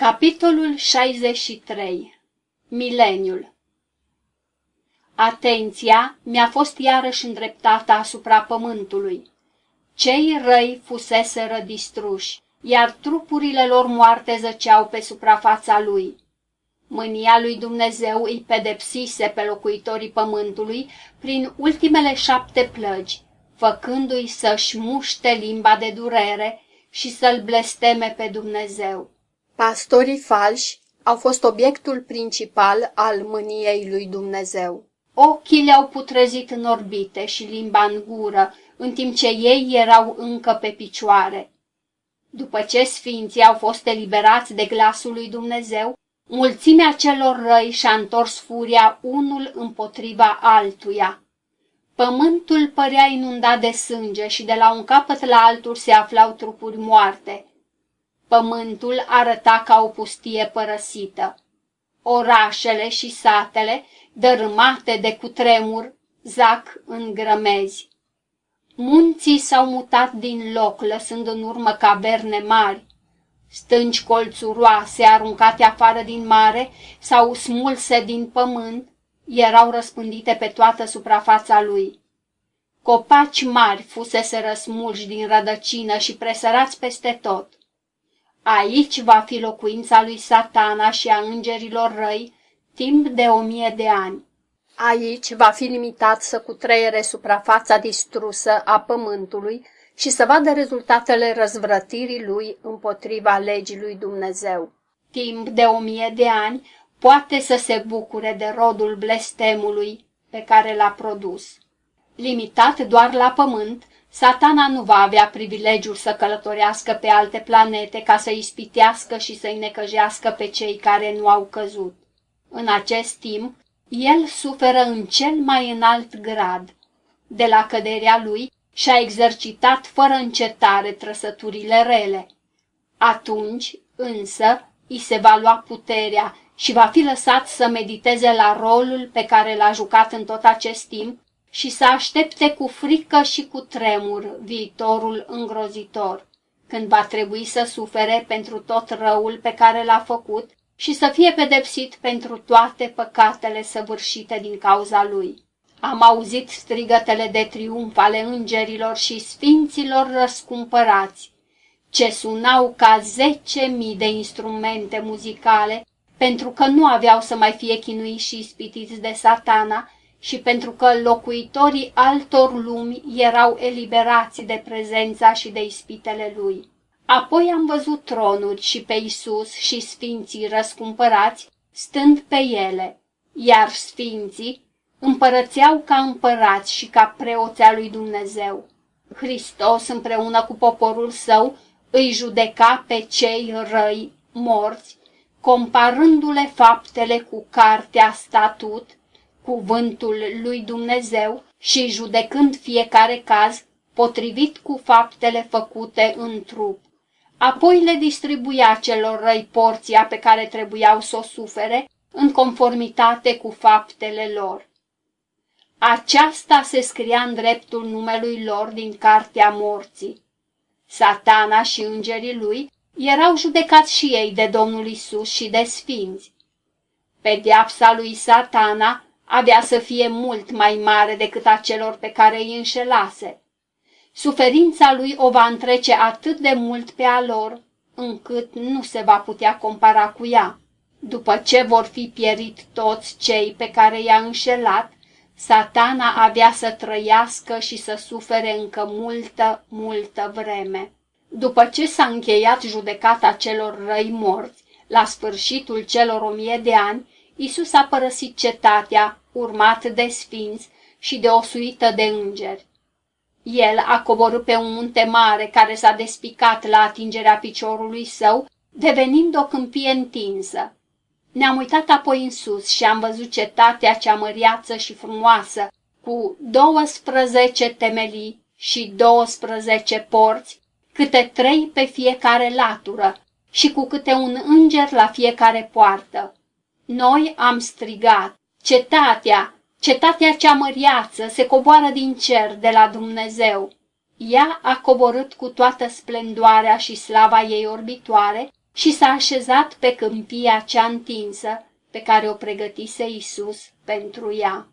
Capitolul 63 Mileniul Atenția mi-a fost iarăși îndreptată asupra pământului. Cei răi fuseseră distruși, iar trupurile lor moarte zăceau pe suprafața lui. Mânia lui Dumnezeu îi pedepsise pe locuitorii pământului prin ultimele șapte plăgi, făcându-i să-și muște limba de durere și să-l blesteme pe Dumnezeu. Pastorii falși au fost obiectul principal al mâniei lui Dumnezeu. Ochii le-au putrezit în orbite și limba în gură, în timp ce ei erau încă pe picioare. După ce sfinții au fost eliberați de glasul lui Dumnezeu, mulțimea celor răi și-a întors furia unul împotriva altuia. Pământul părea inundat de sânge și de la un capăt la altul se aflau trupuri moarte. Pământul arăta ca o pustie părăsită. Orașele și satele, dărâmate de cutremur, zac în grămezi. Munții s-au mutat din loc, lăsând în urmă caverne mari. Stânci colțuroase, aruncate afară din mare sau smulse din pământ, erau răspândite pe toată suprafața lui. Copaci mari fusese răsmulși din rădăcină și presărați peste tot. Aici va fi locuința lui satana și a îngerilor răi timp de o mie de ani. Aici va fi limitat să cutreiere suprafața distrusă a pământului și să vadă rezultatele răzvrătirii lui împotriva legii lui Dumnezeu. Timp de o mie de ani poate să se bucure de rodul blestemului pe care l-a produs. Limitat doar la pământ, Satana nu va avea privilegiul să călătorească pe alte planete ca să ispitească și să-i necăjească pe cei care nu au căzut. În acest timp, el suferă în cel mai înalt grad. De la căderea lui și-a exercitat fără încetare trăsăturile rele. Atunci, însă, îi se va lua puterea și va fi lăsat să mediteze la rolul pe care l-a jucat în tot acest timp și să aștepte cu frică și cu tremur viitorul îngrozitor, când va trebui să sufere pentru tot răul pe care l-a făcut și să fie pedepsit pentru toate păcatele săvârșite din cauza lui. Am auzit strigătele de triumf ale îngerilor și sfinților răscumpărați, ce sunau ca zece mii de instrumente muzicale, pentru că nu aveau să mai fie chinuiți și ispitiți de satana, și pentru că locuitorii altor lumi erau eliberați de prezența și de ispitele lui. Apoi am văzut tronuri și pe Isus și sfinții răscumpărați stând pe ele, iar sfinții împărățeau ca împărați și ca preoțea lui Dumnezeu. Hristos împreună cu poporul său îi judeca pe cei răi morți, comparându-le faptele cu cartea statut cuvântul lui Dumnezeu și judecând fiecare caz potrivit cu faptele făcute în trup. Apoi le distribuia celor răi porția pe care trebuiau să o sufere în conformitate cu faptele lor. Aceasta se scria în dreptul numelui lor din cartea morții. Satana și îngerii lui erau judecați și ei de Domnul Isus și de sfinți. Pedeapsa lui Satana avea să fie mult mai mare decât a celor pe care îi înșelase. Suferința lui o va întrece atât de mult pe a lor, încât nu se va putea compara cu ea. După ce vor fi pierit toți cei pe care i-a înșelat, satana avea să trăiască și să sufere încă multă, multă vreme. După ce s-a încheiat judecata celor răi morți, la sfârșitul celor o mie de ani, Isus a părăsit cetatea urmat de sfinți și de o suită de îngeri. El a coborât pe un munte mare care s-a despicat la atingerea piciorului său, devenind o câmpie întinsă. Ne-am uitat apoi în sus și am văzut cetatea cea măriață și frumoasă, cu 12 temelii și 12 porți, câte trei pe fiecare latură și cu câte un înger la fiecare poartă. Noi am strigat, Cetatea, cetatea cea măriață, se coboară din cer de la Dumnezeu. Ea a coborât cu toată splendoarea și slava ei orbitoare și s-a așezat pe câmpia cea întinsă pe care o pregătise Isus pentru ea.